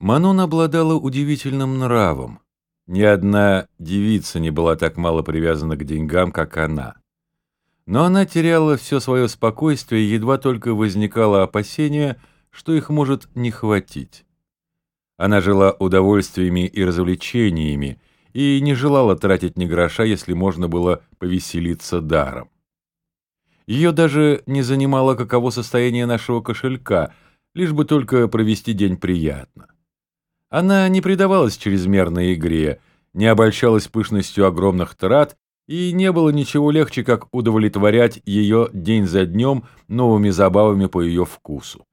Манон обладала удивительным нравом. Ни одна девица не была так мало привязана к деньгам, как она. Но она теряла все свое спокойствие, едва только возникало опасение, что их может не хватить. Она жила удовольствиями и развлечениями и не желала тратить ни гроша, если можно было повеселиться даром. Ее даже не занимало, каково состояние нашего кошелька, лишь бы только провести день приятно. Она не предавалась чрезмерной игре, не обольщалась пышностью огромных трат, и не было ничего легче, как удовлетворять ее день за днем новыми забавами по ее вкусу.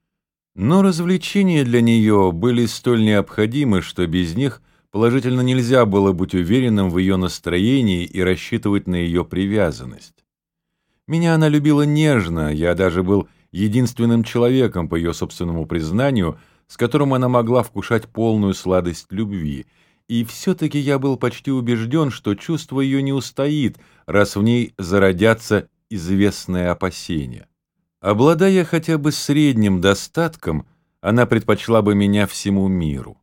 Но развлечения для нее были столь необходимы, что без них положительно нельзя было быть уверенным в ее настроении и рассчитывать на ее привязанность. Меня она любила нежно, я даже был единственным человеком, по ее собственному признанию, с которым она могла вкушать полную сладость любви, и все-таки я был почти убежден, что чувство ее не устоит, раз в ней зародятся известные опасения. Обладая хотя бы средним достатком, она предпочла бы меня всему миру.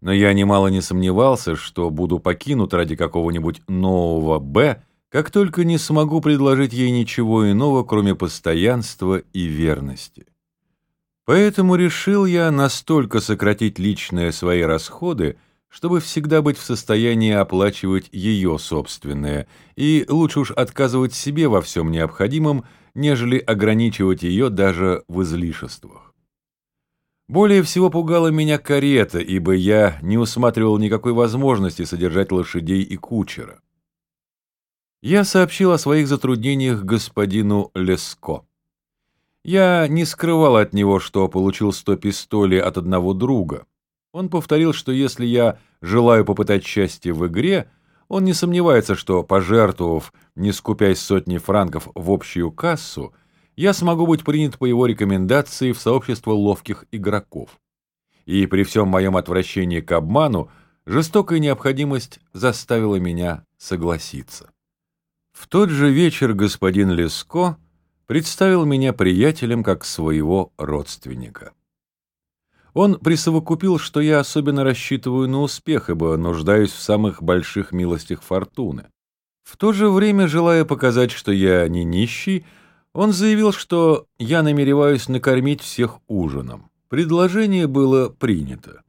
Но я немало не сомневался, что буду покинут ради какого-нибудь нового «Б», как только не смогу предложить ей ничего иного, кроме постоянства и верности. Поэтому решил я настолько сократить личные свои расходы, чтобы всегда быть в состоянии оплачивать ее собственное, и лучше уж отказывать себе во всем необходимом, нежели ограничивать ее даже в излишествах. Более всего пугала меня карета, ибо я не усматривал никакой возможности содержать лошадей и кучера. Я сообщил о своих затруднениях господину Леско. Я не скрывал от него, что получил сто пистолей от одного друга. Он повторил, что если я желаю попытать счастье в игре, он не сомневается, что, пожертвовав, не скупясь сотни франков в общую кассу, я смогу быть принят по его рекомендации в сообщество ловких игроков. И при всем моем отвращении к обману, жестокая необходимость заставила меня согласиться. В тот же вечер господин Леско представил меня приятелем как своего родственника. Он присовокупил, что я особенно рассчитываю на успех, ибо нуждаюсь в самых больших милостях фортуны. В то же время, желая показать, что я не нищий, он заявил, что я намереваюсь накормить всех ужином. Предложение было принято.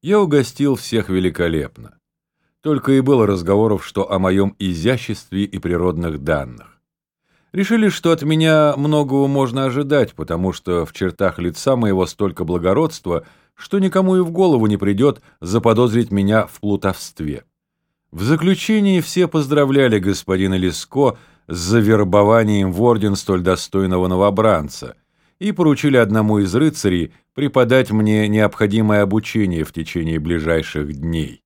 Я угостил всех великолепно. Только и было разговоров, что о моем изяществе и природных данных. Решили, что от меня многого можно ожидать, потому что в чертах лица моего столько благородства, что никому и в голову не придет заподозрить меня в плутовстве. В заключении все поздравляли господина Леско с завербованием в орден столь достойного новобранца и поручили одному из рыцарей преподать мне необходимое обучение в течение ближайших дней.